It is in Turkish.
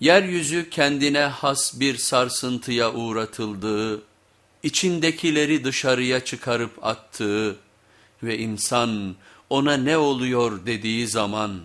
Yeryüzü kendine has bir sarsıntıya uğratıldığı, içindekileri dışarıya çıkarıp attığı ve insan ona ne oluyor dediği zaman